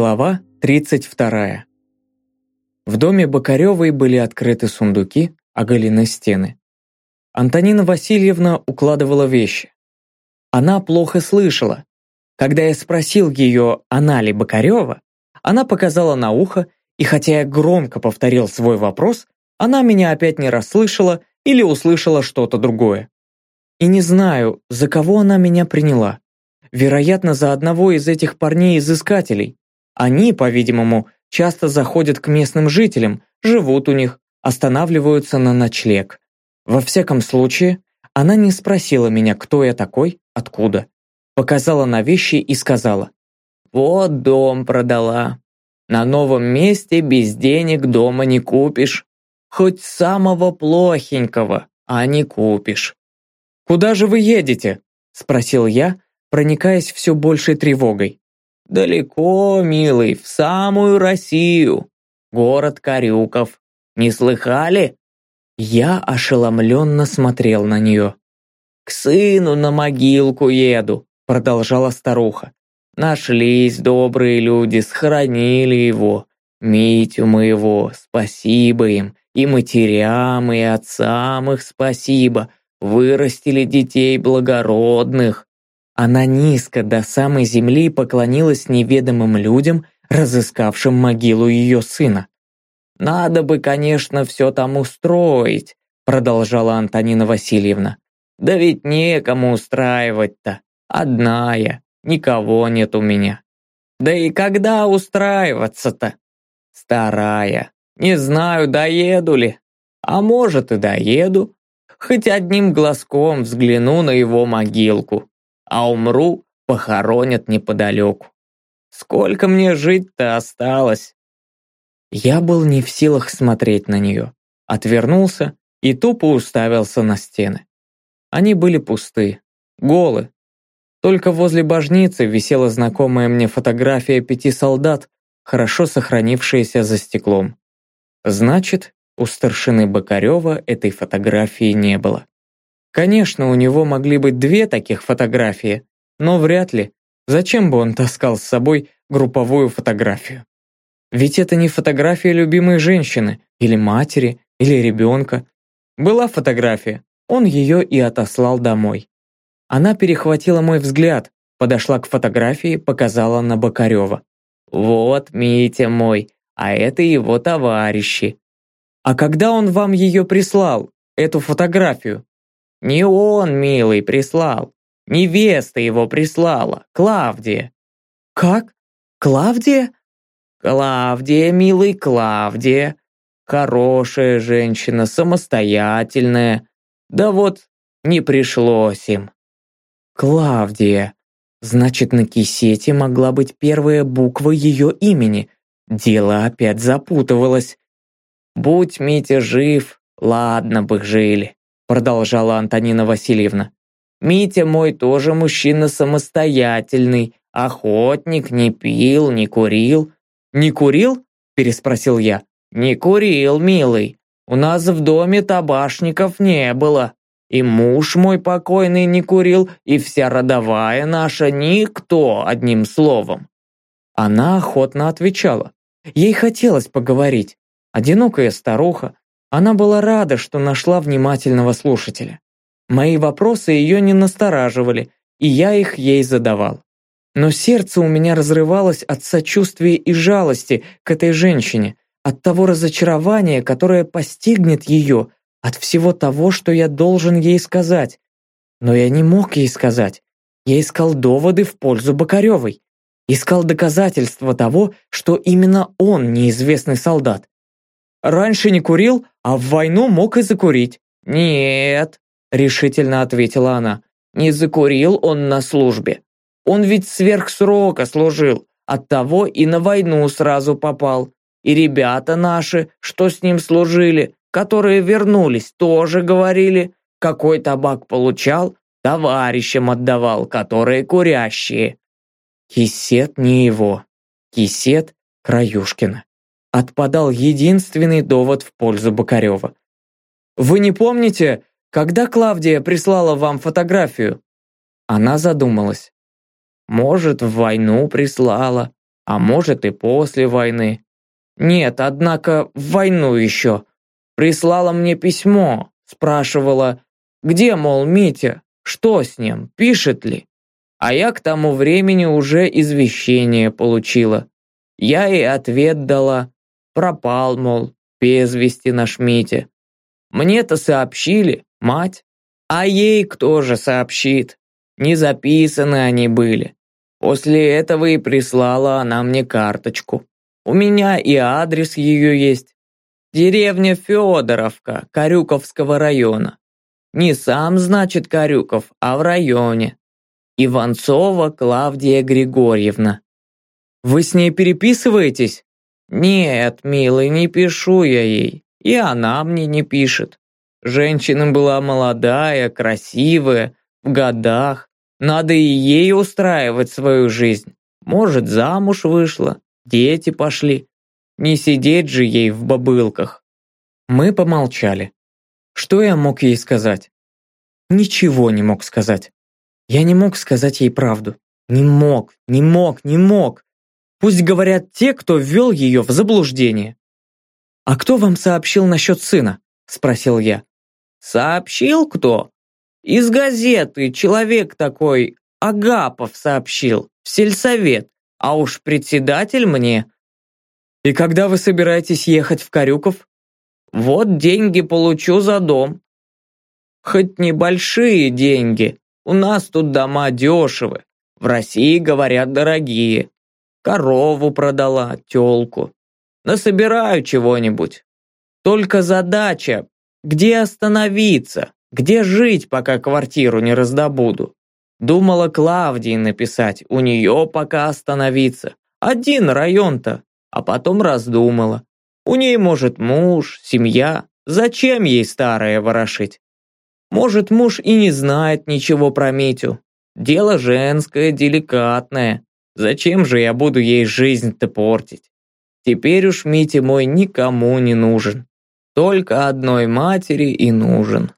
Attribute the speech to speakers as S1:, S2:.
S1: Глава 32. В доме Бокаревой были открыты сундуки, оголены стены. Антонина Васильевна укладывала вещи. Она плохо слышала. Когда я спросил ее, она ли Бокарева, она показала на ухо, и хотя я громко повторил свой вопрос, она меня опять не расслышала или услышала что-то другое. И не знаю, за кого она меня приняла. Вероятно, за одного из этих парней-изыскателей. Они, по-видимому, часто заходят к местным жителям, живут у них, останавливаются на ночлег. Во всяком случае, она не спросила меня, кто я такой, откуда. Показала на вещи и сказала, «Вот дом продала. На новом месте без денег дома не купишь. Хоть самого плохенького, а не купишь». «Куда же вы едете?» – спросил я, проникаясь все большей тревогой. «Далеко, милый, в самую Россию. Город Карюков. Не слыхали?» Я ошеломленно смотрел на нее. «К сыну на могилку еду», — продолжала старуха. «Нашлись добрые люди, схоронили его. Митю моего, спасибо им, и матерям, и отцам их спасибо. Вырастили детей благородных. Она низко до самой земли поклонилась неведомым людям, разыскавшим могилу ее сына. «Надо бы, конечно, все там устроить», продолжала Антонина Васильевна. «Да ведь некому устраивать-то. Одна я, никого нет у меня. Да и когда устраиваться-то? Старая, не знаю, доеду ли. А может и доеду. Хоть одним глазком взгляну на его могилку а умру, похоронят неподалеку. Сколько мне жить-то осталось?» Я был не в силах смотреть на нее, отвернулся и тупо уставился на стены. Они были пусты, голы. Только возле божницы висела знакомая мне фотография пяти солдат, хорошо сохранившаяся за стеклом. Значит, у старшины Бокарева этой фотографии не было. Конечно, у него могли быть две таких фотографии, но вряд ли. Зачем бы он таскал с собой групповую фотографию? Ведь это не фотография любимой женщины, или матери, или ребенка. Была фотография, он ее и отослал домой. Она перехватила мой взгляд, подошла к фотографии, показала на Бокарева. «Вот, Митя мой, а это его товарищи». «А когда он вам ее прислал, эту фотографию?» Не он, милый, прислал. Невеста его прислала, Клавдия. Как? Клавдия? Клавдия, милый, Клавдия. Хорошая женщина, самостоятельная. Да вот не пришлось им. Клавдия. Значит, на кисете могла быть первая буква ее имени. Дело опять запутывалось. Будь Митя жив, ладно бы жили продолжала Антонина Васильевна. «Митя мой тоже мужчина самостоятельный, охотник, не пил, не курил». «Не курил?» – переспросил я. «Не курил, милый. У нас в доме табашников не было. И муж мой покойный не курил, и вся родовая наша никто, одним словом». Она охотно отвечала. Ей хотелось поговорить. Одинокая старуха, она была рада, что нашла внимательного слушателя. Мои вопросы ее не настораживали, и я их ей задавал. Но сердце у меня разрывалось от сочувствия и жалости к этой женщине, от того разочарования, которое постигнет ее, от всего того, что я должен ей сказать. Но я не мог ей сказать. Я искал доводы в пользу Бокаревой. Искал доказательства того, что именно он неизвестный солдат. Раньше не курил, а в войну мог и закурить». «Нет», — решительно ответила она, «не закурил он на службе. Он ведь сверх срока служил, оттого и на войну сразу попал. И ребята наши, что с ним служили, которые вернулись, тоже говорили, какой табак получал, товарищам отдавал, которые курящие». Кисет не его. Кисет Краюшкина отпадал единственный довод в пользу Бокарева. «Вы не помните, когда Клавдия прислала вам фотографию?» Она задумалась. «Может, в войну прислала, А может и после войны. Нет, однако в войну еще. Прислала мне письмо, спрашивала, где, мол, Митя, что с ним, пишет ли? А я к тому времени уже извещение получила. Я ей ответ дала, пропал, мол, без вести наш Митя. Мне-то сообщили, мать, а ей кто же сообщит? Не записаны они были. После этого и прислала она мне карточку. У меня и адрес ее есть. Деревня Федоровка, Карюковского района. Не сам, значит, Карюков, а в районе. Иванцова Клавдия Григорьевна. Вы с ней переписываетесь? Нет, милый, не пишу я ей. И она мне не пишет. Женщина была молодая, красивая, в годах. Надо и ей устраивать свою жизнь. Может, замуж вышла, дети пошли. Не сидеть же ей в бобылках. Мы помолчали. Что я мог ей сказать? Ничего не мог сказать. Я не мог сказать ей правду. Не мог, не мог, не мог. Пусть говорят те, кто ввел ее в заблуждение. «А кто вам сообщил насчет сына?» – спросил я. «Сообщил кто? Из газеты человек такой, Агапов сообщил, в сельсовет, а уж председатель мне». «И когда вы собираетесь ехать в Карюков?» «Вот деньги получу за дом». «Хоть небольшие деньги, у нас тут дома дешевы, в России, говорят, дорогие. Корову продала, тёлку. Насобираю чего-нибудь. Только задача, где остановиться, где жить, пока квартиру не раздобуду. Думала Клавдии написать, у нее пока остановиться. Один район-то, а потом раздумала. У ней, может, муж, семья. Зачем ей старое ворошить? Может, муж и не знает ничего про Митю. Дело женское, деликатное. Зачем же я буду ей жизнь-то портить? Теперь уж Митя мой никому не нужен. Только одной матери и нужен.